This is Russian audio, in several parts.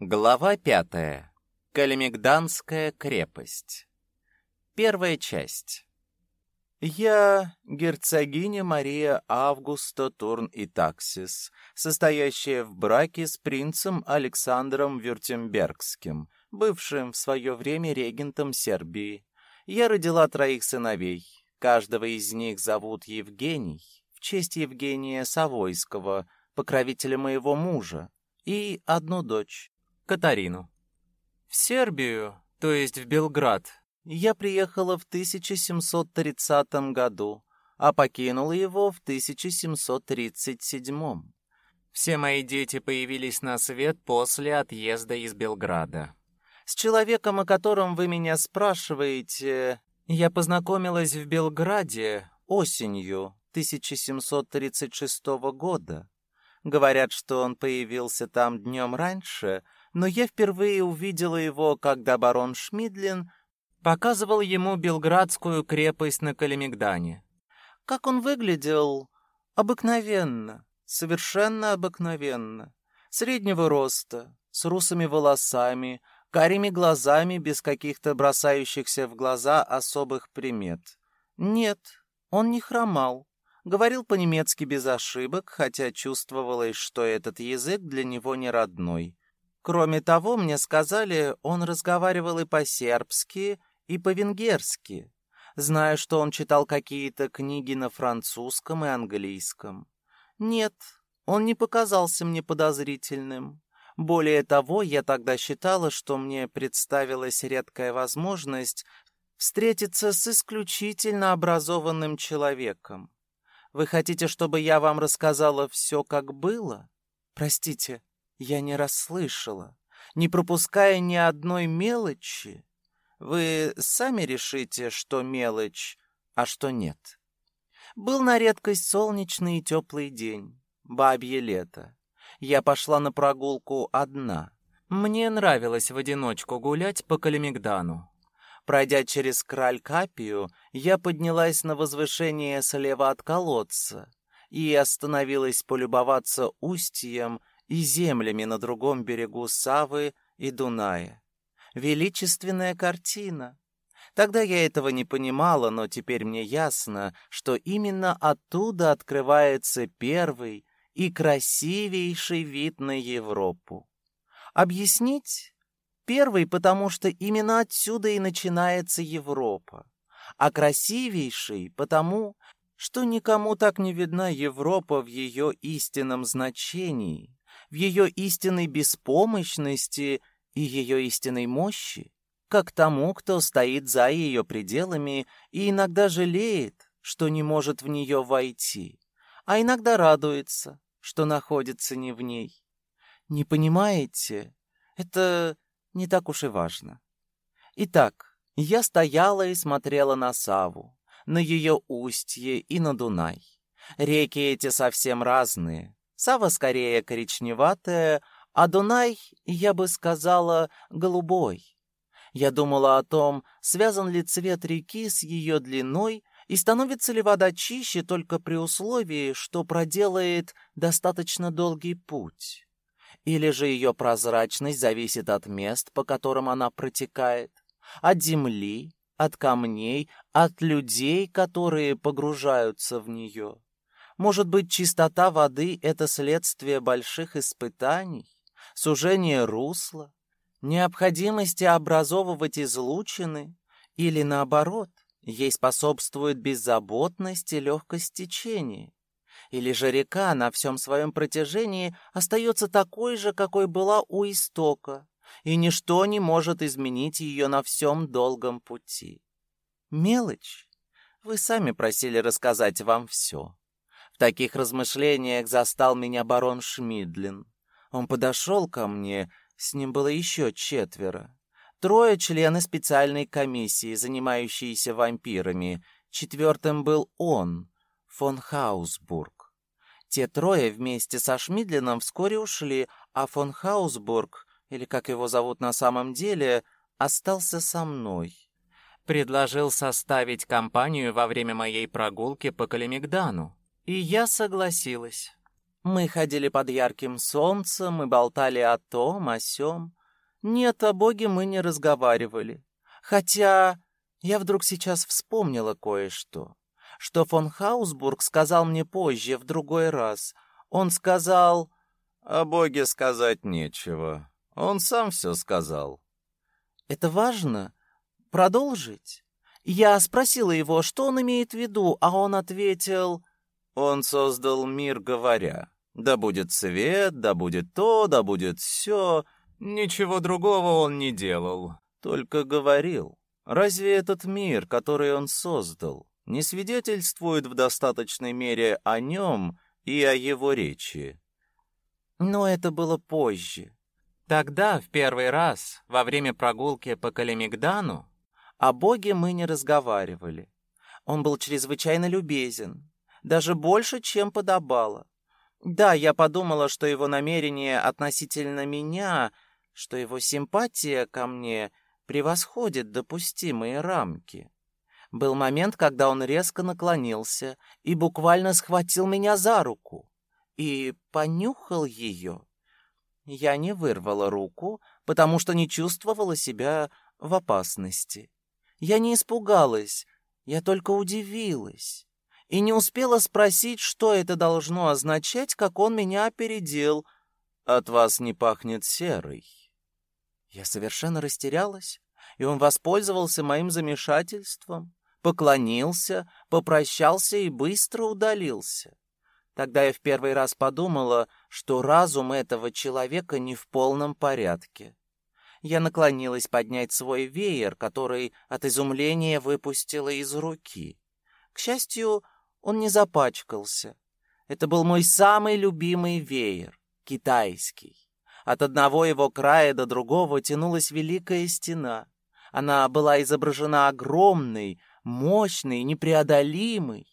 Глава пятая. Калимигданская крепость. Первая часть. Я герцогиня Мария Августа Турн и Таксис, состоящая в браке с принцем Александром Вюртембергским, бывшим в свое время регентом Сербии. Я родила троих сыновей. Каждого из них зовут Евгений, в честь Евгения Савойского, покровителя моего мужа, и одну дочь, Катарину. В Сербию, то есть в Белград, я приехала в 1730 году, а покинула его в 1737. Все мои дети появились на свет после отъезда из Белграда. С человеком, о котором вы меня спрашиваете, я познакомилась в Белграде осенью 1736 года. Говорят, что он появился там днем раньше — но я впервые увидела его, когда барон Шмидлин показывал ему белградскую крепость на Калимигдане. Как он выглядел? Обыкновенно, совершенно обыкновенно. Среднего роста, с русыми волосами, карими глазами без каких-то бросающихся в глаза особых примет. Нет, он не хромал. Говорил по-немецки без ошибок, хотя чувствовалось, что этот язык для него не родной. Кроме того, мне сказали, он разговаривал и по-сербски, и по-венгерски. Знаю, что он читал какие-то книги на французском и английском. Нет, он не показался мне подозрительным. Более того, я тогда считала, что мне представилась редкая возможность встретиться с исключительно образованным человеком. Вы хотите, чтобы я вам рассказала все, как было? Простите, я не расслышала, не пропуская ни одной мелочи. Вы сами решите, что мелочь, а что нет. Был на редкость солнечный и теплый день, бабье лето. Я пошла на прогулку одна. Мне нравилось в одиночку гулять по Калимигдану. Пройдя через Краль-Капию, я поднялась на возвышение слева от колодца и остановилась полюбоваться устьем и землями на другом берегу Савы и Дуная. Величественная картина. Тогда я этого не понимала, но теперь мне ясно, что именно оттуда открывается первый и красивейший вид на Европу. Объяснить? Первый, потому что именно отсюда и начинается Европа, а красивейший, потому что никому так не видна Европа в ее истинном значении, в ее истинной беспомощности и ее истинной мощи, как тому, кто стоит за ее пределами и иногда жалеет, что не может в нее войти, а иногда радуется, что находится не в ней. Не понимаете? Это не так уж и важно. Итак, я стояла и смотрела на Саву, на ее устье и на Дунай. Реки эти совсем разные, Сава скорее коричневатая, а Дунай, я бы сказала, голубой. Я думала о том, связан ли цвет реки с ее длиной и становится ли вода чище только при условии, что проделает достаточно долгий путь. Или же ее прозрачность зависит от мест, по которым она протекает, от земли, от камней, от людей, которые погружаются в нее. Может быть, чистота воды — это следствие больших испытаний, сужение русла, необходимости образовывать излучины, или наоборот, ей способствует беззаботность и легкость течения. Или же река на всем своем протяжении остается такой же, какой была у истока, и ничто не может изменить ее на всем долгом пути. Мелочь. Вы сами просили рассказать вам все. Таких размышлениях застал меня барон Шмидлин. Он подошел ко мне, с ним было еще четверо. Трое члены специальной комиссии, занимающиеся вампирами. Четвертым был он, фон Хаусбург. Те трое вместе со Шмидлином вскоре ушли, а фон Хаусбург, или как его зовут на самом деле, остался со мной. Предложил составить компанию во время моей прогулки по Калимигдану. И я согласилась. Мы ходили под ярким солнцем и болтали о том, о сём. Нет, о Боге мы не разговаривали. Хотя я вдруг сейчас вспомнила кое-что, что фон Хаусбург сказал мне позже, в другой раз. Он сказал... О Боге сказать нечего. Он сам все сказал. Это важно? Продолжить? Я спросила его, что он имеет в виду, а он ответил... Он создал мир, говоря, да будет свет, да будет то, да будет все. Ничего другого он не делал, только говорил. Разве этот мир, который он создал, не свидетельствует в достаточной мере о нем и о его речи? Но это было позже. Тогда, в первый раз, во время прогулки по Калимигдану, о Боге мы не разговаривали. Он был чрезвычайно любезен, даже больше, чем подобало. Да, я подумала, что его намерение относительно меня, что его симпатия ко мне превосходит допустимые рамки. Был момент, когда он резко наклонился и буквально схватил меня за руку и понюхал ее. Я не вырвала руку, потому что не чувствовала себя в опасности. Я не испугалась, я только удивилась и не успела спросить, что это должно означать, как он меня опередил. «От вас не пахнет серой». Я совершенно растерялась, и он воспользовался моим замешательством, поклонился, попрощался и быстро удалился. Тогда я в первый раз подумала, что разум этого человека не в полном порядке. Я наклонилась поднять свой веер, который от изумления выпустила из руки. К счастью, он не запачкался. Это был мой самый любимый веер, китайский. От одного его края до другого тянулась великая стена. Она была изображена огромной, мощной, непреодолимой.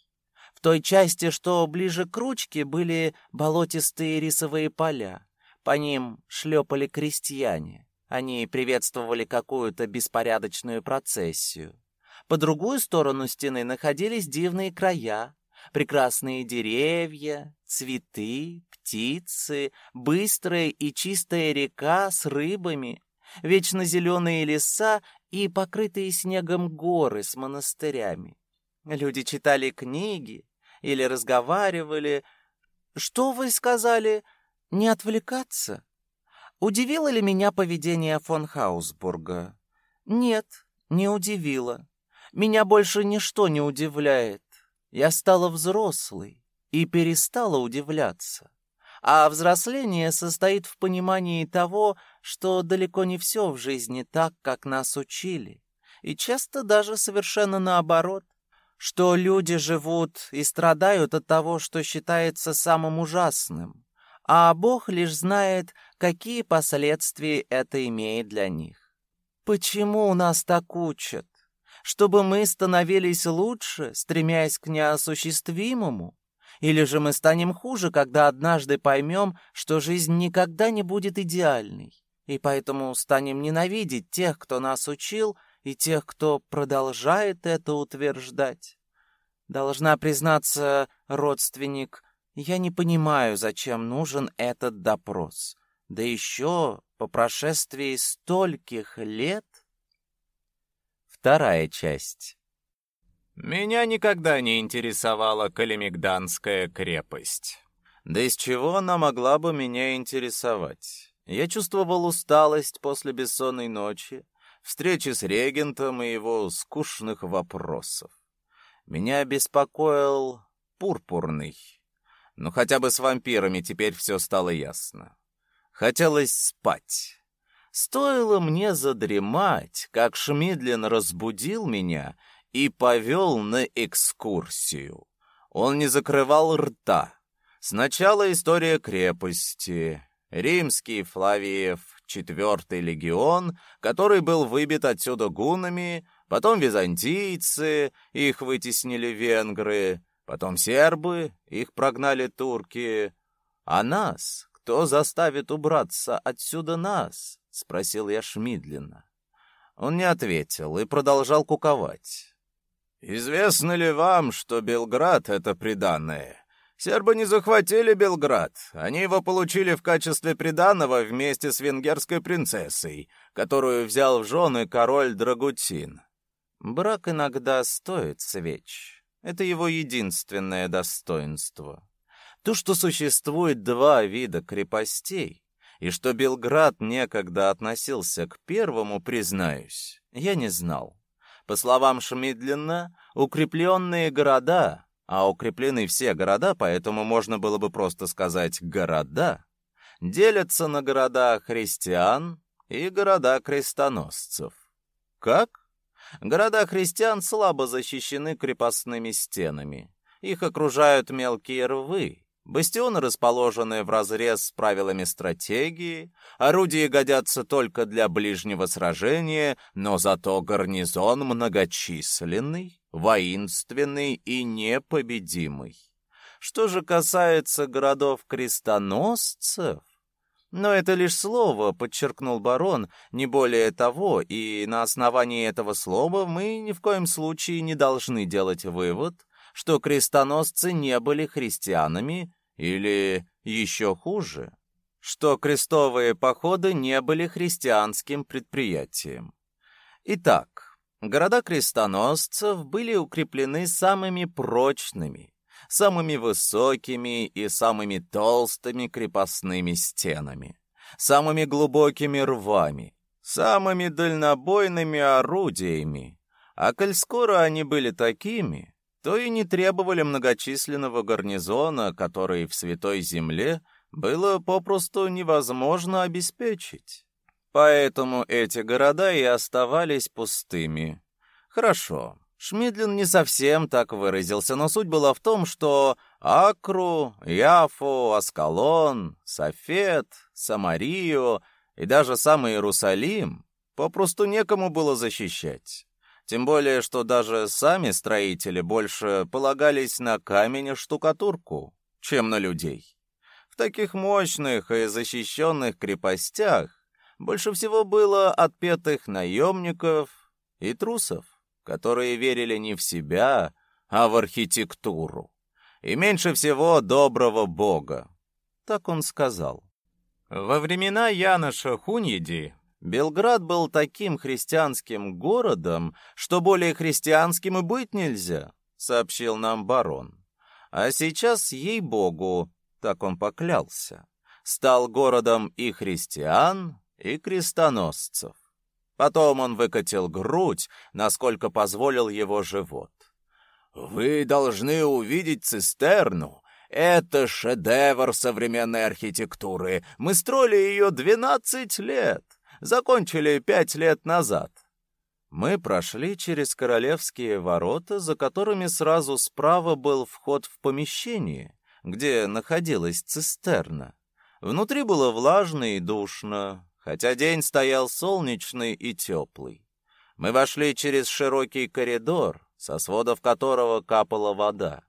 В той части, что ближе к ручке, были болотистые рисовые поля. По ним шлепали крестьяне. Они приветствовали какую-то беспорядочную процессию. По другую сторону стены находились дивные края, прекрасные деревья, цветы, птицы, быстрая и чистая река с рыбами, вечно зеленые леса и покрытые снегом горы с монастырями. Люди читали книги или разговаривали. Что вы сказали? Не отвлекаться? Удивило ли меня поведение фон Хаусбурга? Нет, не удивило. Меня больше ничто не удивляет. Я стала взрослой и перестала удивляться. А взросление состоит в понимании того, что далеко не все в жизни так, как нас учили, и часто даже совершенно наоборот, что люди живут и страдают от того, что считается самым ужасным, а Бог лишь знает, какие последствия это имеет для них. Почему нас так учат? Чтобы мы становились лучше, стремясь к неосуществимому? Или же мы станем хуже, когда однажды поймем, что жизнь никогда не будет идеальной, и поэтому станем ненавидеть тех, кто нас учил, и тех, кто продолжает это утверждать? Должна признаться, родственник, я не понимаю, зачем нужен этот допрос. Да еще по прошествии стольких лет... Вторая часть. Меня никогда не интересовала Калимигданская крепость. Да из чего она могла бы меня интересовать? Я чувствовал усталость после бессонной ночи, встречи с регентом и его скучных вопросов. Меня беспокоил пурпурный. Но хотя бы с вампирами теперь все стало ясно. Хотелось спать. Стоило мне задремать, как Шмидлин разбудил меня и повел на экскурсию. Он не закрывал рта. Сначала история крепости. Римский Флавиев, четвертый легион, который был выбит отсюда гунами, потом византийцы, их вытеснили венгры, потом сербы, их прогнали турки. А нас, кто заставит убраться отсюда нас? — спросил я Шмидлина. Он не ответил и продолжал куковать. «Известно ли вам, что Белград — это приданное? Сербы не захватили Белград. Они его получили в качестве приданого вместе с венгерской принцессой, которую взял в жены король Драгутин. Брак иногда стоит свеч. Это его единственное достоинство. То, что существует два вида крепостей, и что Белград некогда относился к первому, признаюсь, я не знал. По словам Шмидлина, укрепленные города, а укреплены все города, поэтому можно было бы просто сказать «города», делятся на города христиан и города крестоносцев. Как? Города христиан слабо защищены крепостными стенами. Их окружают мелкие рвы, Бастионы расположены разрез с правилами стратегии, орудия годятся только для ближнего сражения, но зато гарнизон многочисленный, воинственный и непобедимый. Что же касается городов-крестоносцев, но это лишь слово, подчеркнул барон, не более того, и на основании этого слова мы ни в коем случае не должны делать вывод, что крестоносцы не были христианами или еще хуже, что крестовые походы не были христианским предприятием. Итак, города крестоносцев были укреплены самыми прочными, самыми высокими и самыми толстыми крепостными стенами, самыми глубокими рвами, самыми дальнобойными орудиями, а коль скоро они были такими, то и не требовали многочисленного гарнизона, который в Святой Земле было попросту невозможно обеспечить. Поэтому эти города и оставались пустыми. Хорошо, Шмидлин не совсем так выразился, но суть была в том, что Акру, Яфу, Аскалон, Софет, Самарию и даже сам Иерусалим попросту некому было защищать. Тем более, что даже сами строители больше полагались на камень и штукатурку, чем на людей. В таких мощных и защищенных крепостях больше всего было отпетых наемников и трусов, которые верили не в себя, а в архитектуру. И меньше всего доброго бога. Так он сказал. Во времена Яноша Хуньеди Белград был таким христианским городом, что более христианским и быть нельзя, сообщил нам барон. А сейчас, ей-богу, так он поклялся, стал городом и христиан, и крестоносцев. Потом он выкатил грудь, насколько позволил его живот. «Вы должны увидеть цистерну. Это шедевр современной архитектуры. Мы строили ее двенадцать лет закончили пять лет назад. Мы прошли через королевские ворота, за которыми сразу справа был вход в помещение, где находилась цистерна. Внутри было влажно и душно, хотя день стоял солнечный и теплый. Мы вошли через широкий коридор, со сводов которого капала вода.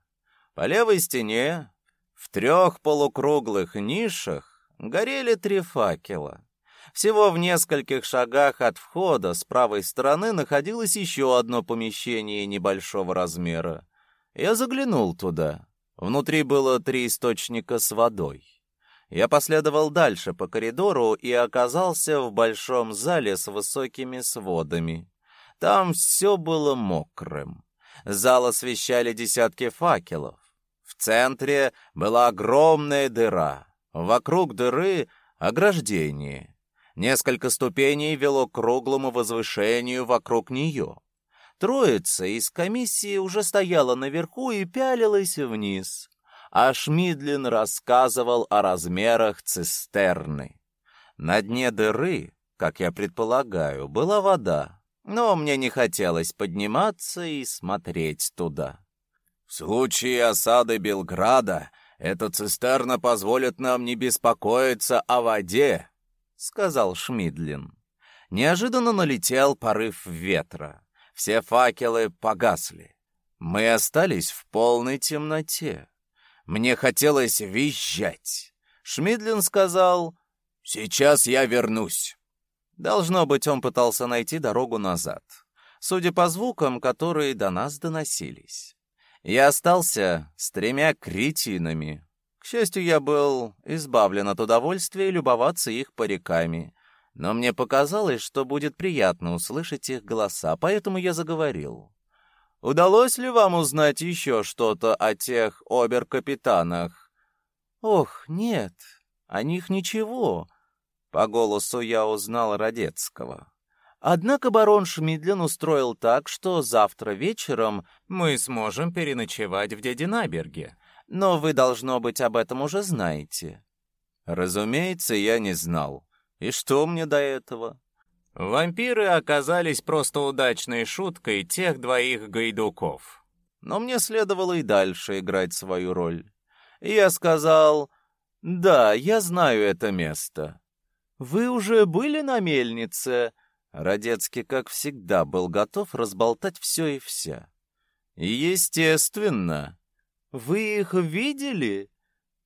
По левой стене, в трех полукруглых нишах, горели три факела. Всего в нескольких шагах от входа с правой стороны находилось еще одно помещение небольшого размера. Я заглянул туда. Внутри было три источника с водой. Я последовал дальше по коридору и оказался в большом зале с высокими сводами. Там все было мокрым. Зал освещали десятки факелов. В центре была огромная дыра. Вокруг дыры — ограждение. Несколько ступеней вело к круглому возвышению вокруг нее. Троица из комиссии уже стояла наверху и пялилась вниз, а Шмидлин рассказывал о размерах цистерны. На дне дыры, как я предполагаю, была вода, но мне не хотелось подниматься и смотреть туда. В случае осады Белграда эта цистерна позволит нам не беспокоиться о воде, — сказал Шмидлин. Неожиданно налетел порыв ветра. Все факелы погасли. Мы остались в полной темноте. Мне хотелось визжать. Шмидлин сказал, «Сейчас я вернусь». Должно быть, он пытался найти дорогу назад, судя по звукам, которые до нас доносились. Я остался с тремя кретинами. Счастью, я был избавлен от удовольствия любоваться их париками. Но мне показалось, что будет приятно услышать их голоса, поэтому я заговорил. «Удалось ли вам узнать еще что-то о тех обер-капитанах?» «Ох, нет, о них ничего». По голосу я узнал Родецкого. Однако барон Шмидлен устроил так, что завтра вечером мы сможем переночевать в Дединаберге. Но вы, должно быть, об этом уже знаете. Разумеется, я не знал. И что мне до этого? Вампиры оказались просто удачной шуткой тех двоих гайдуков. Но мне следовало и дальше играть свою роль. И я сказал, «Да, я знаю это место». «Вы уже были на мельнице?» Радецкий, как всегда, был готов разболтать все и вся. «Естественно». «Вы их видели?»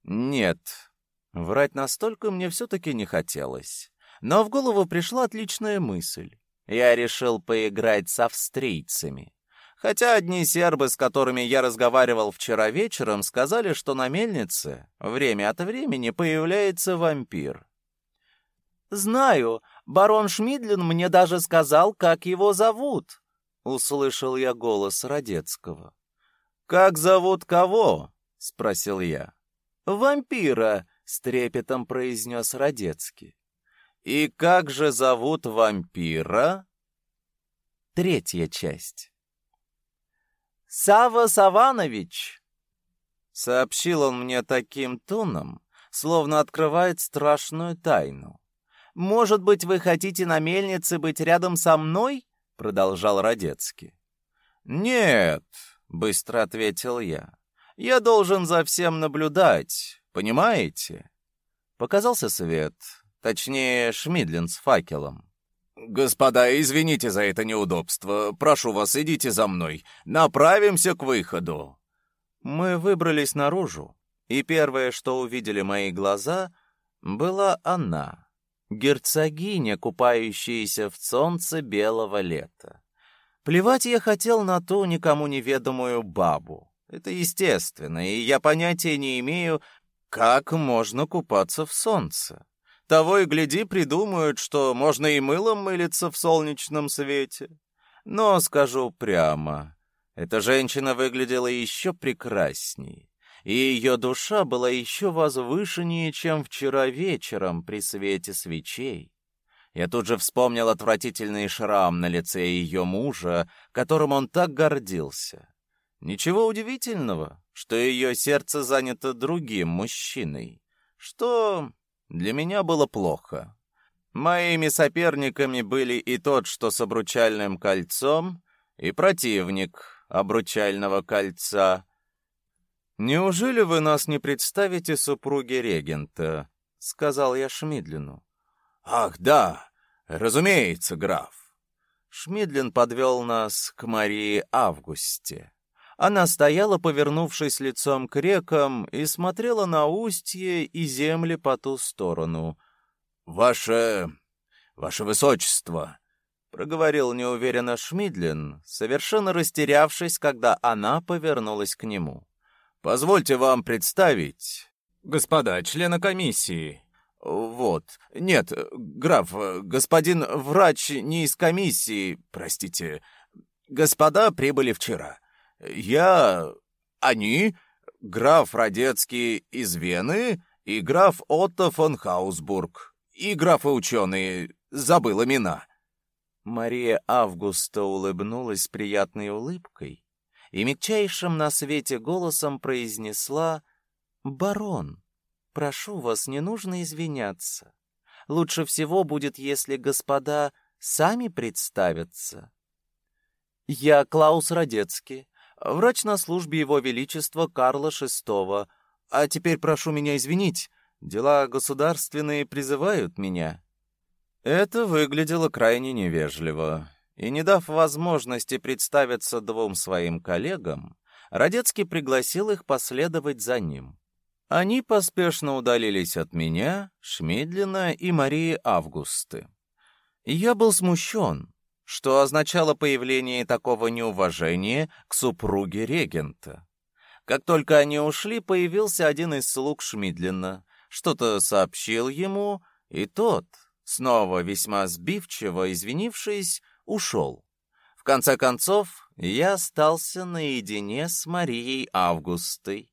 «Нет». Врать настолько мне все-таки не хотелось. Но в голову пришла отличная мысль. Я решил поиграть с австрийцами. Хотя одни сербы, с которыми я разговаривал вчера вечером, сказали, что на мельнице время от времени появляется вампир. «Знаю, барон Шмидлин мне даже сказал, как его зовут», — услышал я голос Родецкого. «Как зовут кого?» — спросил я. «Вампира», — с трепетом произнес Родецкий. «И как же зовут вампира?» Третья часть. «Сава Саванович!» Сообщил он мне таким тоном, словно открывает страшную тайну. Может быть, вы хотите на мельнице быть рядом со мной?» — продолжал Родецкий. «Нет», — быстро ответил я. «Я должен за всем наблюдать, понимаете?» Показался свет, точнее, Шмидлин с факелом. «Господа, извините за это неудобство. Прошу вас, идите за мной. Направимся к выходу». Мы выбрались наружу, и первое, что увидели мои глаза, была она, герцогиня, купающаяся в солнце белого лета. Плевать я хотел на ту никому неведомую бабу. Это естественно, и я понятия не имею, как можно купаться в солнце. Того и гляди, придумают, что можно и мылом мылиться в солнечном свете. Но скажу прямо, эта женщина выглядела еще прекрасней и ее душа была еще возвышеннее, чем вчера вечером при свете свечей. Я тут же вспомнил отвратительный шрам на лице ее мужа, которым он так гордился. Ничего удивительного, что ее сердце занято другим мужчиной, что для меня было плохо. Моими соперниками были и тот, что с обручальным кольцом, и противник обручального кольца — «Неужели вы нас не представите супруге регента?» — сказал я Шмидлину. «Ах, да, разумеется, граф». Шмидлин подвел нас к Марии Августе. Она стояла, повернувшись лицом к рекам, и смотрела на устье и земли по ту сторону. «Ваше... ваше высочество!» — проговорил неуверенно Шмидлин, совершенно растерявшись, когда она повернулась к нему. Позвольте вам представить, господа, члены комиссии. Вот. Нет, граф, господин врач не из комиссии, простите. Господа прибыли вчера. Я... Они... Граф Радецкий из Вены и граф Отто фон Хаусбург. И графы-ученые. Забыл имена. Мария Августа улыбнулась приятной улыбкой и мягчайшим на свете голосом произнесла «Барон, прошу вас, не нужно извиняться. Лучше всего будет, если господа сами представятся». «Я Клаус Радецкий, врач на службе Его Величества Карла VI, а теперь прошу меня извинить, дела государственные призывают меня». Это выглядело крайне невежливо и, не дав возможности представиться двум своим коллегам, Радецкий пригласил их последовать за ним. Они поспешно удалились от меня, Шмедлина и Марии Августы. Я был смущен, что означало появление такого неуважения к супруге регента. Как только они ушли, появился один из слуг Шмидлина, что-то сообщил ему, и тот, снова весьма сбивчиво извинившись, ушел. В конце концов, я остался наедине с Марией Августой.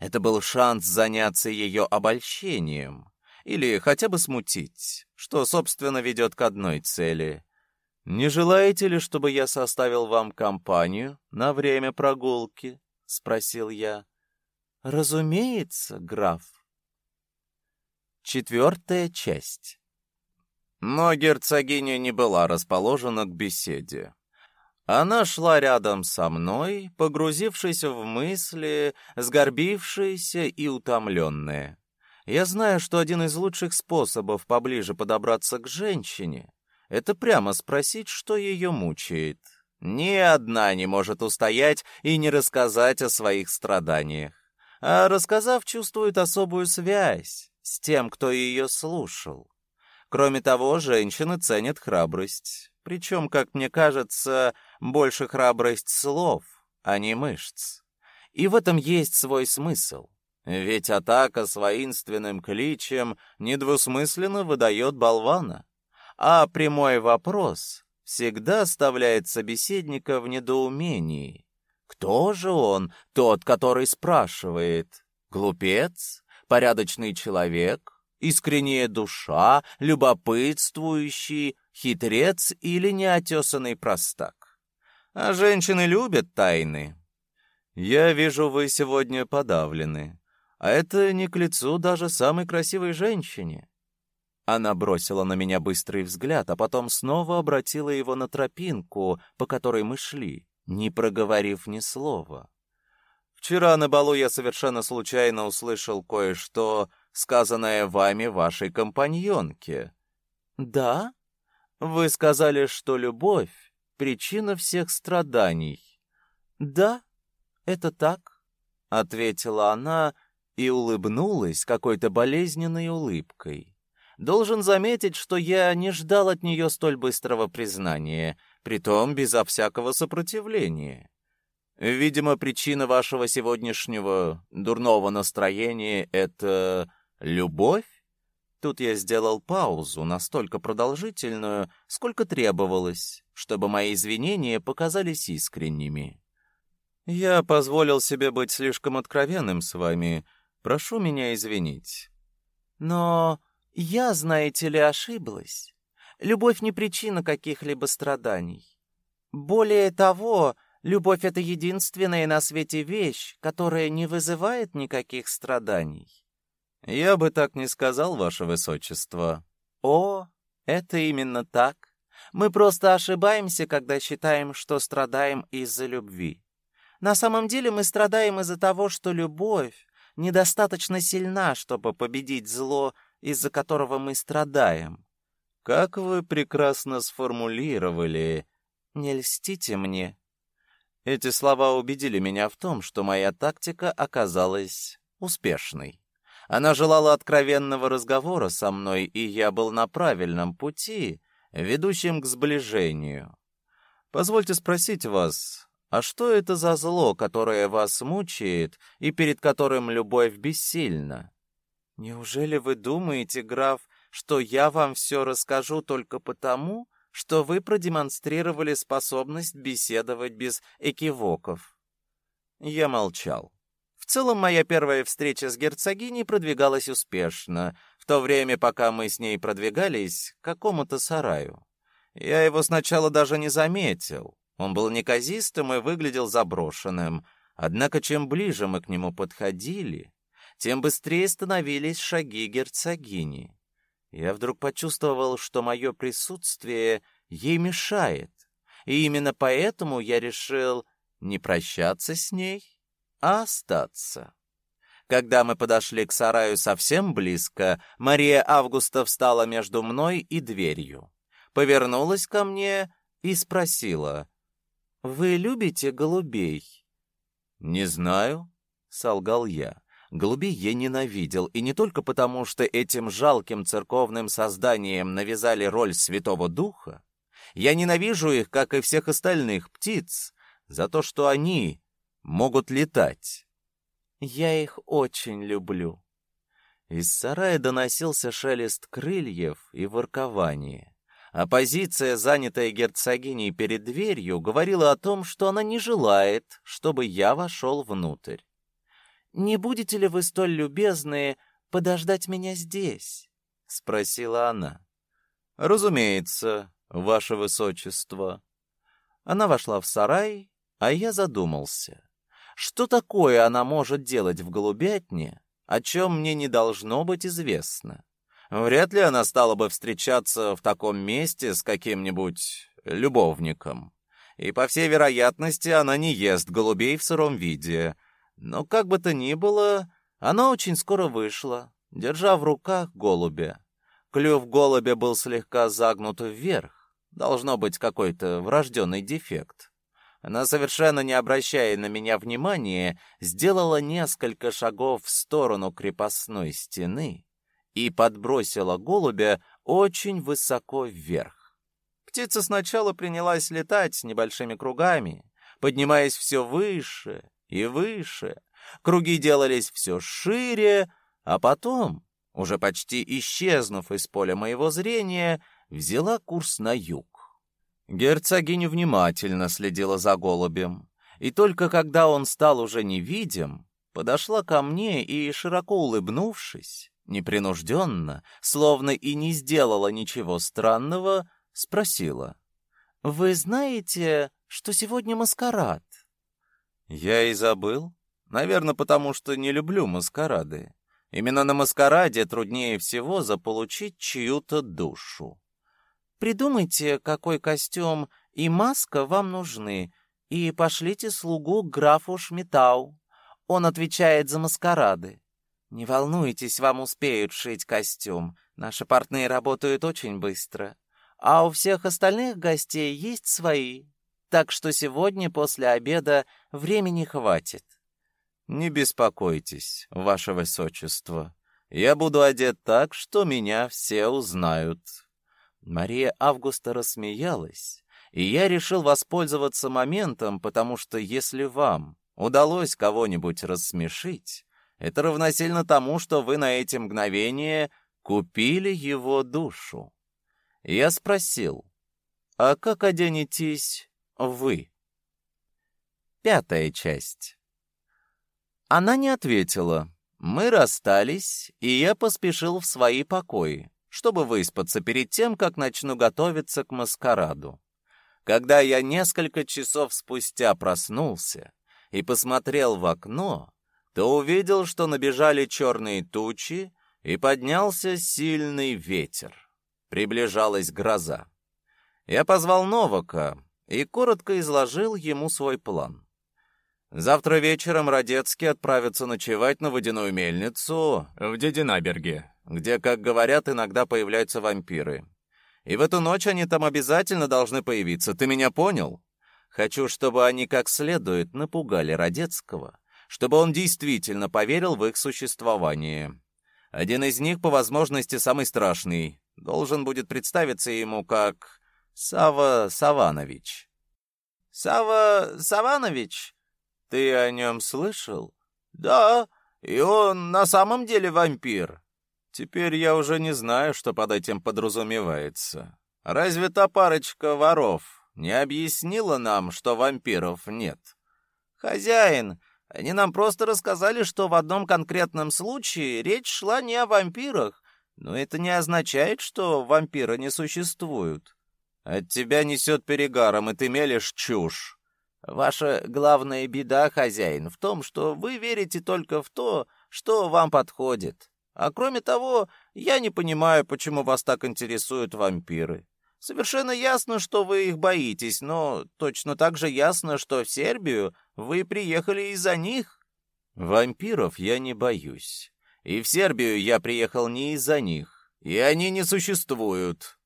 Это был шанс заняться ее обольщением или хотя бы смутить, что, собственно, ведет к одной цели. «Не желаете ли, чтобы я составил вам компанию на время прогулки?» — спросил я. «Разумеется, граф». Четвертая часть. Но герцогиня не была расположена к беседе. Она шла рядом со мной, погрузившись в мысли, сгорбившаяся и утомленная. Я знаю, что один из лучших способов поближе подобраться к женщине — это прямо спросить, что ее мучает. Ни одна не может устоять и не рассказать о своих страданиях. А рассказав, чувствует особую связь с тем, кто ее слушал. Кроме того, женщины ценят храбрость. Причем, как мне кажется, больше храбрость слов, а не мышц. И в этом есть свой смысл. Ведь атака с воинственным кличем недвусмысленно выдает болвана, а прямой вопрос всегда оставляет собеседника в недоумении. Кто же он, тот, который спрашивает? Глупец? Порядочный человек? Искренняя душа? Любопытствующий? Хитрец или неотесанный простак? А женщины любят тайны. Я вижу, вы сегодня подавлены. А это не к лицу даже самой красивой женщине. Она бросила на меня быстрый взгляд, а потом снова обратила его на тропинку, по которой мы шли, не проговорив ни слова. Вчера на балу я совершенно случайно услышал кое-что, сказанное вами вашей компаньонке. Да? Вы сказали, что любовь — причина всех страданий. Да, это так, — ответила она, — и улыбнулась какой-то болезненной улыбкой. Должен заметить, что я не ждал от нее столь быстрого признания, притом безо всякого сопротивления. Видимо, причина вашего сегодняшнего дурного настроения — это любовь? Тут я сделал паузу, настолько продолжительную, сколько требовалось, чтобы мои извинения показались искренними. Я позволил себе быть слишком откровенным с вами — Прошу меня извинить. Но я, знаете ли, ошиблась. Любовь не причина каких-либо страданий. Более того, любовь — это единственная на свете вещь, которая не вызывает никаких страданий. Я бы так не сказал, ваше высочество. О, это именно так. Мы просто ошибаемся, когда считаем, что страдаем из-за любви. На самом деле мы страдаем из-за того, что любовь недостаточно сильна, чтобы победить зло, из-за которого мы страдаем. Как вы прекрасно сформулировали. Не льстите мне. Эти слова убедили меня в том, что моя тактика оказалась успешной. Она желала откровенного разговора со мной, и я был на правильном пути, ведущем к сближению. Позвольте спросить вас, а что это за зло, которое вас мучает и перед которым любовь бессильна? Неужели вы думаете, граф, что я вам все расскажу только потому, что вы продемонстрировали способность беседовать без экивоков? Я молчал. Целом, моя первая встреча с герцогиней продвигалась успешно, в то время, пока мы с ней продвигались к какому-то сараю. Я его сначала даже не заметил. Он был неказистым и выглядел заброшенным. Однако чем ближе мы к нему подходили, тем быстрее становились шаги герцогини. Я вдруг почувствовал, что мое присутствие ей мешает, и именно поэтому я решил не прощаться с ней, а остаться. Когда мы подошли к сараю совсем близко, Мария Августа встала между мной и дверью, повернулась ко мне и спросила, «Вы любите голубей?» «Не знаю», — солгал я. Голубей я ненавидел, и не только потому, что этим жалким церковным созданием навязали роль Святого Духа. Я ненавижу их, как и всех остальных птиц, за то, что они могут летать. Я их очень люблю». Из сарая доносился шелест крыльев и воркование. А позиция, занятая герцогиней перед дверью, говорила о том, что она не желает, чтобы я вошел внутрь. «Не будете ли вы столь любезны подождать меня здесь?» — спросила она. «Разумеется, ваше высочество». Она вошла в сарай, а я задумался. Что такое она может делать в голубятне, о чем мне не должно быть известно? Вряд ли она стала бы встречаться в таком месте с каким-нибудь любовником. И, по всей вероятности, она не ест голубей в сыром виде. Но как бы то ни было, она очень скоро вышла, держа в руках голубя. Клюв голубя был слегка загнут вверх. Должно быть какой-то врожденный дефект. Она, совершенно не обращая на меня внимания, сделала несколько шагов в сторону крепостной стены и подбросила голубя очень высоко вверх. Птица сначала принялась летать небольшими кругами, поднимаясь все выше и выше. Круги делались все шире, а потом, уже почти исчезнув из поля моего зрения, взяла курс на юг. Герцогиня внимательно следила за голубем, и только когда он стал уже невидим, подошла ко мне и, широко улыбнувшись, непринужденно, словно и не сделала ничего странного, спросила. «Вы знаете, что сегодня маскарад?» Я и забыл. Наверное, потому что не люблю маскарады. Именно на маскараде труднее всего заполучить чью-то душу. Придумайте, какой костюм и маска вам нужны, и пошлите слугу графу Шмитау. Он отвечает за маскарады. Не волнуйтесь, вам успеют шить костюм. Наши портные работают очень быстро. А у всех остальных гостей есть свои. Так что сегодня после обеда времени хватит. Не беспокойтесь, ваше высочество. Я буду одет так, что меня все узнают. Мария Августа рассмеялась, и я решил воспользоваться моментом, потому что если вам удалось кого-нибудь рассмешить, это равносильно тому, что вы на эти мгновения купили его душу. Я спросил, а как оденетесь вы? Пятая часть. Она не ответила. Мы расстались, и я поспешил в свои покои, чтобы выспаться перед тем, как начну готовиться к маскараду. Когда я несколько часов спустя проснулся и посмотрел в окно, то увидел, что набежали черные тучи, и поднялся сильный ветер. Приближалась гроза. Я позвал Новака и коротко изложил ему свой план. Завтра вечером Родецкий отправится ночевать на водяную мельницу в Дединаберге, где, как говорят, иногда появляются вампиры. И в эту ночь они там обязательно должны появиться. Ты меня понял? Хочу, чтобы они как следует напугали Родецкого, чтобы он действительно поверил в их существование. Один из них, по возможности, самый страшный, должен будет представиться ему как Сава Саванович. Сава Саванович? Ты о нем слышал? Да, и он на самом деле вампир. Теперь я уже не знаю, что под этим подразумевается. Разве та парочка воров не объяснила нам, что вампиров нет? Хозяин, они нам просто рассказали, что в одном конкретном случае речь шла не о вампирах, но это не означает, что вампиры не существуют. От тебя несет перегаром, и ты мелешь чушь. Ваша главная беда, хозяин, в том, что вы верите только в то, что вам подходит. А кроме того, я не понимаю, почему вас так интересуют вампиры. Совершенно ясно, что вы их боитесь, но точно так же ясно, что в Сербию вы приехали из-за них. Вампиров я не боюсь. И в Сербию я приехал не из-за них. И они не существуют.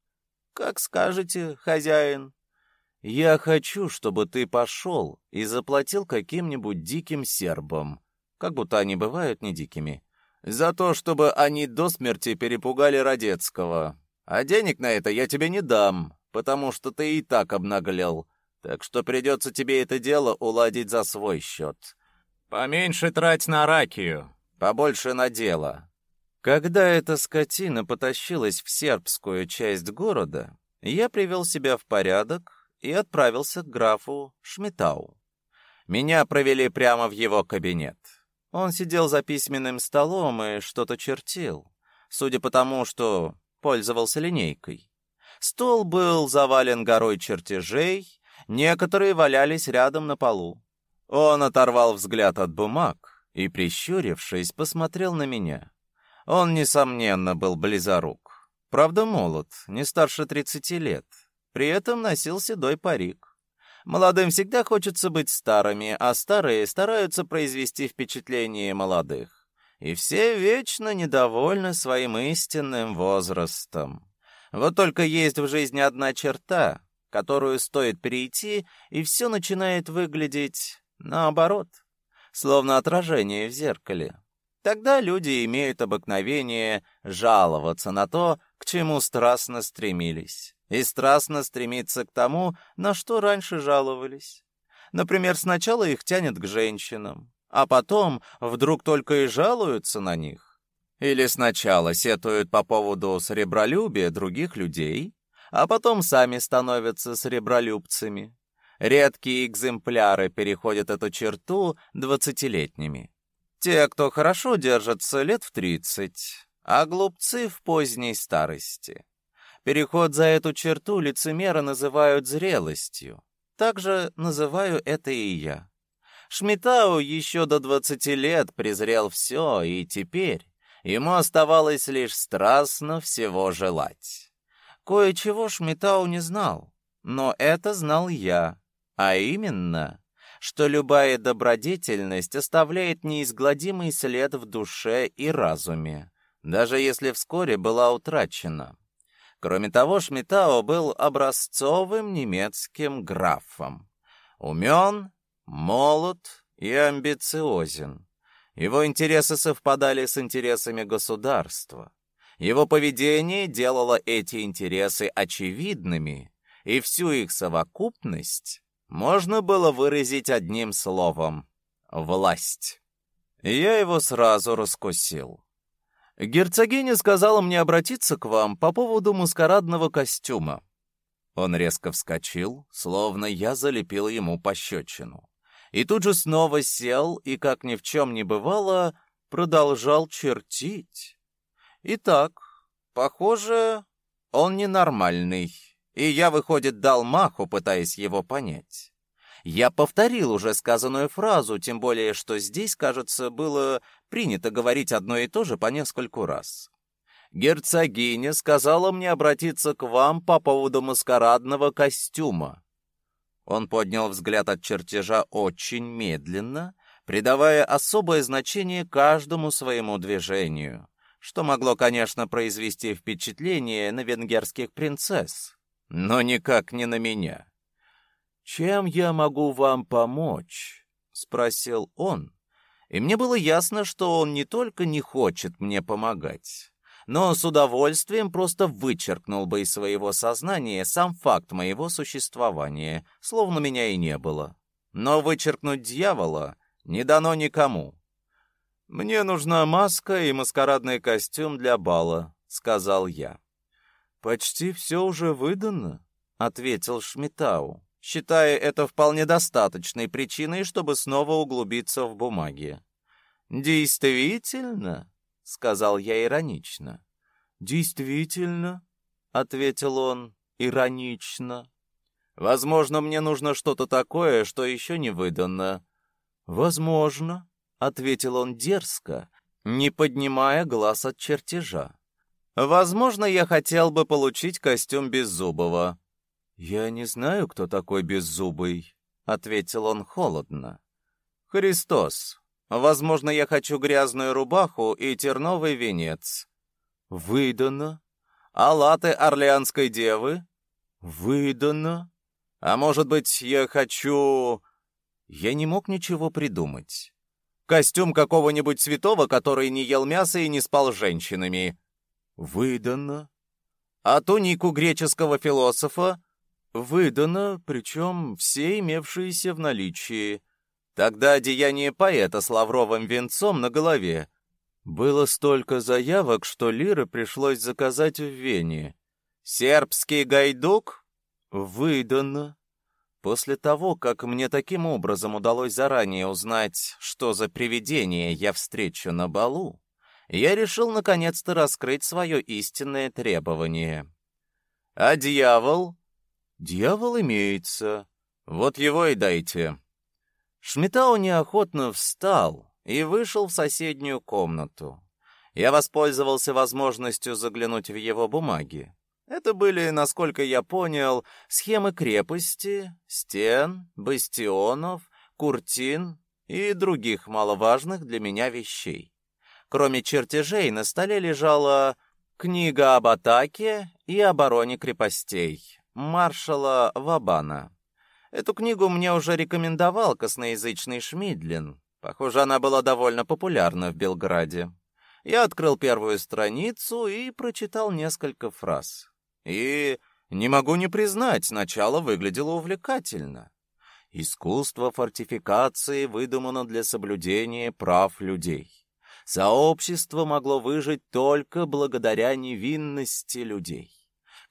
Как скажете, хозяин. Я хочу, чтобы ты пошел и заплатил каким-нибудь диким сербам, как будто они бывают не дикими, за то, чтобы они до смерти перепугали Родецкого. А денег на это я тебе не дам, потому что ты и так обнаглел. Так что придется тебе это дело уладить за свой счет. Поменьше трать на ракию, побольше на дело. Когда эта скотина потащилась в сербскую часть города, я привел себя в порядок и отправился к графу Шмитау. Меня провели прямо в его кабинет. Он сидел за письменным столом и что-то чертил, судя по тому, что пользовался линейкой. Стол был завален горой чертежей, некоторые валялись рядом на полу. Он оторвал взгляд от бумаг и, прищурившись, посмотрел на меня. Он, несомненно, был близорук. Правда, молод, не старше 30 лет. При этом носил седой парик. Молодым всегда хочется быть старыми, а старые стараются произвести впечатление молодых и все вечно недовольны своим истинным возрастом. Вот только есть в жизни одна черта, которую стоит перейти, и все начинает выглядеть наоборот, словно отражение в зеркале. Тогда люди имеют обыкновение жаловаться на то, к чему страстно стремились, и страстно стремиться к тому, на что раньше жаловались. Например, сначала их тянет к женщинам, а потом вдруг только и жалуются на них. Или сначала сетуют по поводу сребролюбия других людей, а потом сами становятся сребролюбцами. Редкие экземпляры переходят эту черту двадцатилетними. Те, кто хорошо держатся лет в тридцать, а глупцы в поздней старости. Переход за эту черту лицемеры называют зрелостью. Также называю это и я. Шмитау еще до двадцати лет презрел все, и теперь ему оставалось лишь страстно всего желать. Кое-чего Шмитау не знал, но это знал я, а именно, что любая добродетельность оставляет неизгладимый след в душе и разуме, даже если вскоре была утрачена. Кроме того, Шмитау был образцовым немецким графом. Умен, молод и амбициозен. Его интересы совпадали с интересами государства. Его поведение делало эти интересы очевидными, и всю их совокупность можно было выразить одним словом — власть. я его сразу раскусил. Герцогиня сказала мне обратиться к вам по поводу маскарадного костюма. Он резко вскочил, словно я залепил ему пощечину и тут же снова сел и, как ни в чем не бывало, продолжал чертить. Итак, похоже, он ненормальный, и я, выходит, дал маху, пытаясь его понять. Я повторил уже сказанную фразу, тем более, что здесь, кажется, было принято говорить одно и то же по нескольку раз. Герцогиня сказала мне обратиться к вам по поводу маскарадного костюма. Он поднял взгляд от чертежа очень медленно, придавая особое значение каждому своему движению, что могло, конечно, произвести впечатление на венгерских принцесс, но никак не на меня. «Чем я могу вам помочь?» — спросил он, и мне было ясно, что он не только не хочет мне помогать, но с удовольствием просто вычеркнул бы из своего сознания сам факт моего существования, словно меня и не было. Но вычеркнуть дьявола не дано никому. «Мне нужна маска и маскарадный костюм для бала», — сказал я. «Почти все уже выдано», — ответил Шмитау, считая это вполне достаточной причиной, чтобы снова углубиться в бумаги. «Действительно?» — сказал я иронично. «Действительно», — ответил он иронично. «Возможно, мне нужно что-то такое, что еще не выдано». «Возможно», — ответил он дерзко, не поднимая глаз от чертежа. «Возможно, я хотел бы получить костюм Беззубого». «Я не знаю, кто такой Беззубый», — ответил он холодно. «Христос, Возможно, я хочу грязную рубаху и терновый венец. Выдано. А латы Орлеанской девы? Выдано. А может быть, я хочу... Я не мог ничего придумать. Костюм какого-нибудь святого, который не ел мясо и не спал с женщинами. Выдано. А тунику греческого философа? Выдано, причем все имевшиеся в наличии. Тогда одеяние поэта с лавровым венцом на голове. Было столько заявок, что лиры пришлось заказать в Вене. Сербский гайдук? Выдано. После того, как мне таким образом удалось заранее узнать, что за привидение я встречу на балу, я решил наконец-то раскрыть свое истинное требование. А дьявол? Дьявол имеется. Вот его и дайте. Шмитау неохотно встал и вышел в соседнюю комнату. Я воспользовался возможностью заглянуть в его бумаги. Это были, насколько я понял, схемы крепости, стен, бастионов, куртин и других маловажных для меня вещей. Кроме чертежей, на столе лежала книга об атаке и обороне крепостей маршала Вабана. Эту книгу мне уже рекомендовал косноязычный Шмидлин. Похоже, она была довольно популярна в Белграде. Я открыл первую страницу и прочитал несколько фраз. И не могу не признать, начало выглядело увлекательно. Искусство фортификации выдумано для соблюдения прав людей. Сообщество могло выжить только благодаря невинности людей.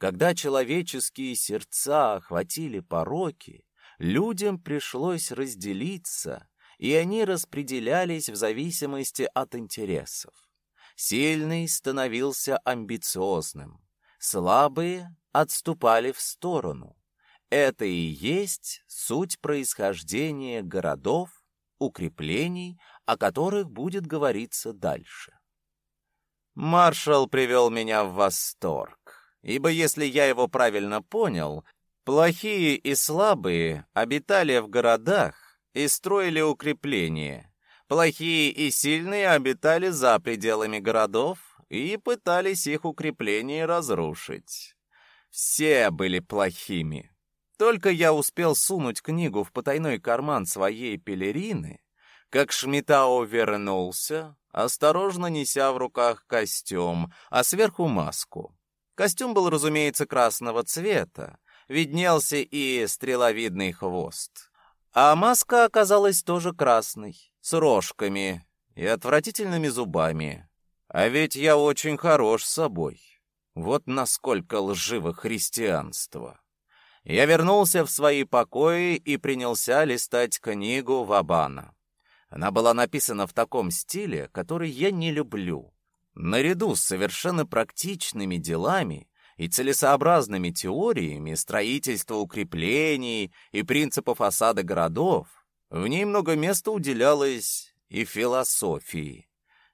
Когда человеческие сердца охватили пороки, людям пришлось разделиться, и они распределялись в зависимости от интересов. Сильный становился амбициозным, слабые отступали в сторону. Это и есть суть происхождения городов, укреплений, о которых будет говориться дальше. Маршал привел меня в восторг, ибо если я его правильно понял, плохие и слабые обитали в городах и строили укрепления. Плохие и сильные обитали за пределами городов и пытались их укрепления разрушить. Все были плохими. Только я успел сунуть книгу в потайной карман своей пелерины, как Шмитао вернулся, осторожно неся в руках костюм, а сверху маску. Костюм был, разумеется, красного цвета, виднелся и стреловидный хвост. А маска оказалась тоже красной, с рожками и отвратительными зубами. А ведь я очень хорош собой. Вот насколько лживо христианство. Я вернулся в свои покои и принялся листать книгу Вабана. Она была написана в таком стиле, который я не люблю. Наряду с совершенно практичными делами и целесообразными теориями строительства укреплений и принципов осады городов, в ней много места уделялось и философии.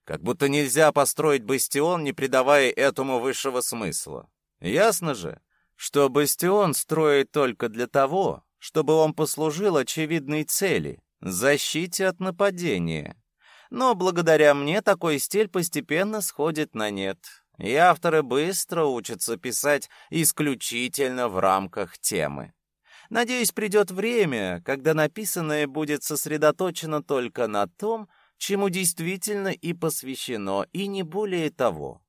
Как будто нельзя построить бастион, не придавая этому высшего смысла. Ясно же, что бастион строит только для того, чтобы он послужил очевидной цели — защите от нападения. Но благодаря мне такой стиль постепенно сходит на нет, и авторы быстро учатся писать исключительно в рамках темы. Надеюсь, придет время, когда написанное будет сосредоточено только на том, чему действительно и посвящено, и не более того.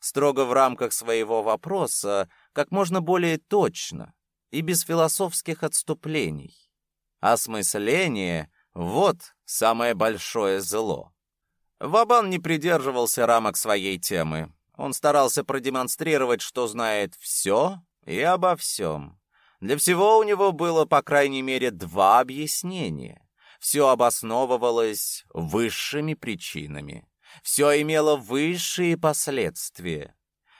Строго в рамках своего вопроса, как можно более точно и без философских отступлений. Осмысление — вот самое большое зло. Вабан не придерживался рамок своей темы. Он старался продемонстрировать, что знает все и обо всем. Для всего у него было, по крайней мере, два объяснения все обосновывалось высшими причинами. Все имело высшие последствия.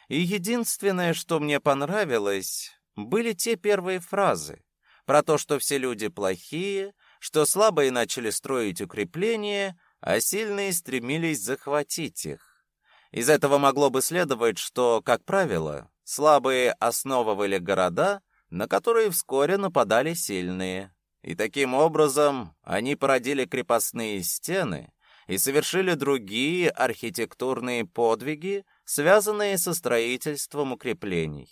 И единственное, что мне понравилось, были те первые фразы про то, что все люди плохие, что слабые начали строить укрепления, а сильные стремились захватить их. Из этого могло бы следовать, что, как правило, слабые основывали города, на которые вскоре нападали сильные. И таким образом они породили крепостные стены и совершили другие архитектурные подвиги, связанные со строительством укреплений.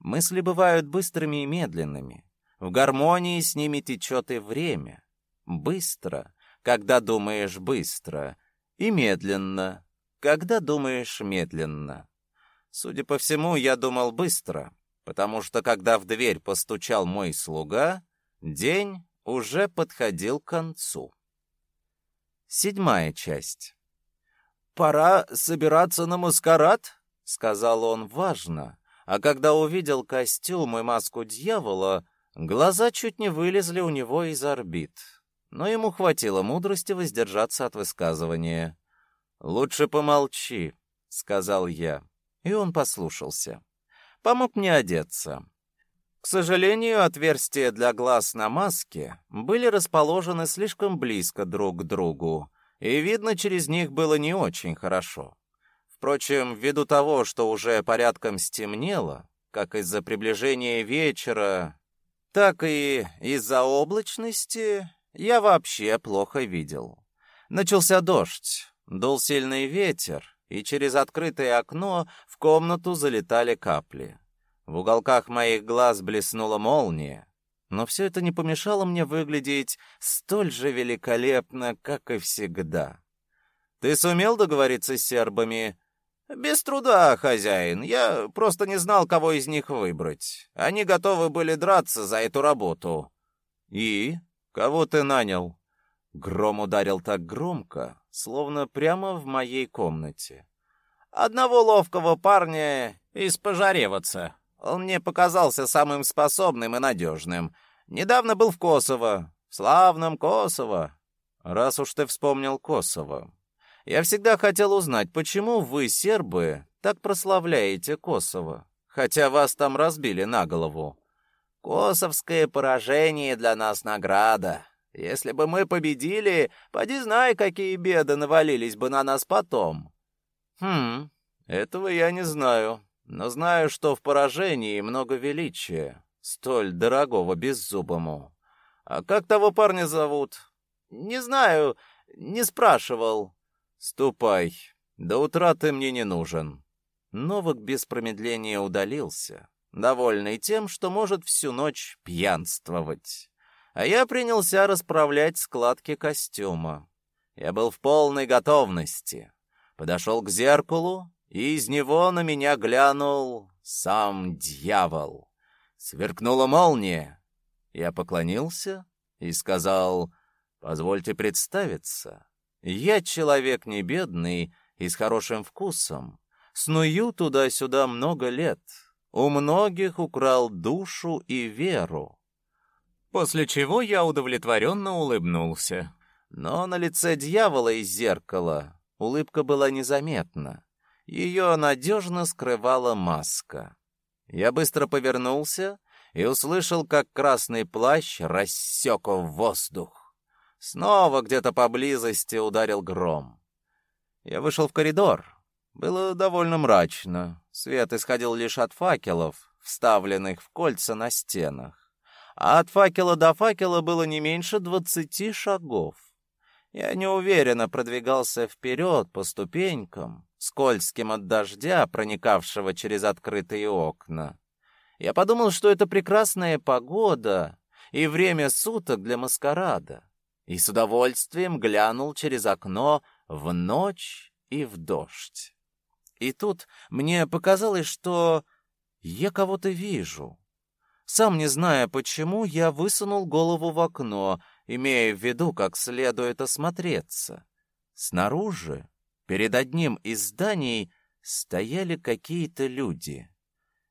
Мысли бывают быстрыми и медленными. В гармонии с ними течет и время. Быстро, когда думаешь быстро, и медленно, когда думаешь медленно. Судя по всему, я думал быстро, потому что когда в дверь постучал мой слуга, День уже подходил к концу. Седьмая часть. «Пора собираться на маскарад», — сказал он важно, а когда увидел костюм и маску дьявола, глаза чуть не вылезли у него из орбит. Но ему хватило мудрости воздержаться от высказывания. «Лучше помолчи», — сказал я, и он послушался. Помог мне одеться. К сожалению, отверстия для глаз на маске были расположены слишком близко друг к другу, и видно через них было не очень хорошо. Впрочем, ввиду того, что уже порядком стемнело, как из-за приближения вечера, так и из-за облачности, я вообще плохо видел. Начался дождь, дул сильный ветер, и через открытое окно в комнату залетали капли. В уголках моих глаз блеснула молния, но все это не помешало мне выглядеть столь же великолепно, как и всегда. «Ты сумел договориться с сербами?» «Без труда, хозяин. Я просто не знал, кого из них выбрать. Они готовы были драться за эту работу». «И? Кого ты нанял?» Гром ударил так громко, словно прямо в моей комнате. «Одного ловкого парня из Пожаревца. Он мне показался самым способным и надежным. Недавно был в Косово. В славном Косово. Раз уж ты вспомнил Косово. Я всегда хотел узнать, почему вы, сербы, так прославляете Косово, хотя вас там разбили на голову. Косовское поражение для нас награда. Если бы мы победили, поди знай, какие беды навалились бы на нас потом. Хм, этого я не знаю но знаю, что в поражении много величия, столь дорогого беззубому. А как того парня зовут? Не знаю, не спрашивал. Ступай, до утра ты мне не нужен. Новак без промедления удалился, довольный тем, что может всю ночь пьянствовать. А я принялся расправлять складки костюма. Я был в полной готовности. Подошел к зеркалу, и из него на меня глянул сам дьявол. Сверкнула молния. Я поклонился и сказал, «Позвольте представиться. Я человек не бедный и с хорошим вкусом. Сную туда-сюда много лет. У многих украл душу и веру». После чего я удовлетворенно улыбнулся. Но на лице дьявола из зеркала улыбка была незаметна. Ее надежно скрывала маска. Я быстро повернулся и услышал, как красный плащ рассек в воздух. Снова где-то поблизости ударил гром. Я вышел в коридор. Было довольно мрачно. Свет исходил лишь от факелов, вставленных в кольца на стенах. А от факела до факела было не меньше двадцати шагов. Я неуверенно продвигался вперед по ступенькам, скользким от дождя, проникавшего через открытые окна. Я подумал, что это прекрасная погода и время суток для маскарада, и с удовольствием глянул через окно в ночь и в дождь. И тут мне показалось, что я кого-то вижу. Сам не зная почему, я высунул голову в окно, имея в виду, как следует осмотреться. Снаружи Перед одним из зданий стояли какие-то люди.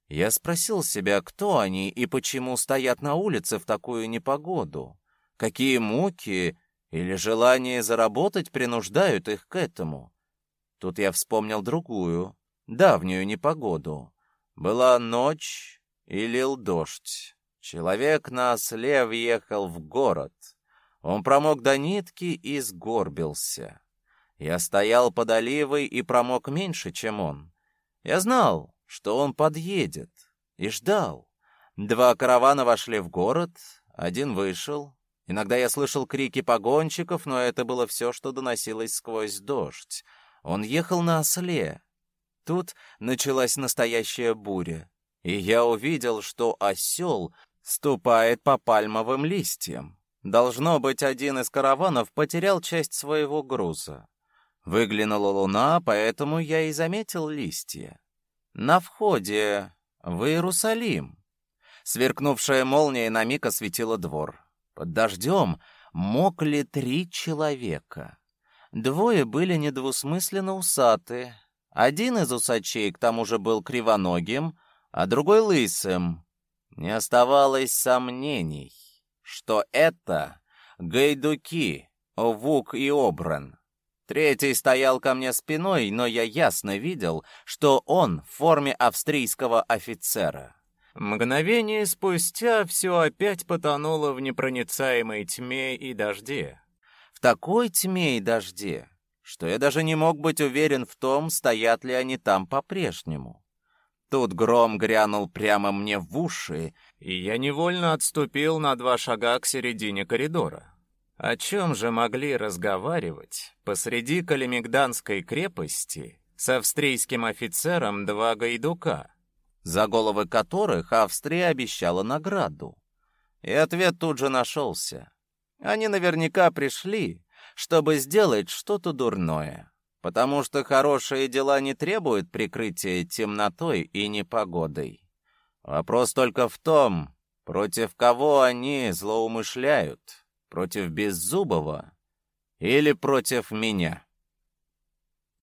Я спросил себя, кто они и почему стоят на улице в такую непогоду. Какие муки или желание заработать принуждают их к этому? Тут я вспомнил другую, давнюю непогоду. Была ночь и лил дождь. Человек на осле въехал в город. Он промок до нитки и сгорбился. Я стоял под оливой и промок меньше, чем он. Я знал, что он подъедет, и ждал. Два каравана вошли в город, один вышел. Иногда я слышал крики погонщиков, но это было все, что доносилось сквозь дождь. Он ехал на осле. Тут началась настоящая буря, и я увидел, что осел ступает по пальмовым листьям. Должно быть, один из караванов потерял часть своего груза. Выглянула луна, поэтому я и заметил листья. На входе в Иерусалим. Сверкнувшая молния на миг осветила двор. Под дождем мокли три человека. Двое были недвусмысленно усаты. Один из усачей к тому же был кривоногим, а другой лысым. Не оставалось сомнений, что это гайдуки, Вук и Обран. Третий стоял ко мне спиной, но я ясно видел, что он в форме австрийского офицера. Мгновение спустя все опять потонуло в непроницаемой тьме и дожде. В такой тьме и дожде, что я даже не мог быть уверен в том, стоят ли они там по-прежнему. Тут гром грянул прямо мне в уши, и я невольно отступил на два шага к середине коридора. О чем же могли разговаривать посреди Калимигданской крепости с австрийским офицером два гайдука, за головы которых Австрия обещала награду? И ответ тут же нашелся. Они наверняка пришли, чтобы сделать что-то дурное, потому что хорошие дела не требуют прикрытия темнотой и непогодой. Вопрос только в том, против кого они злоумышляют против Беззубова или против меня?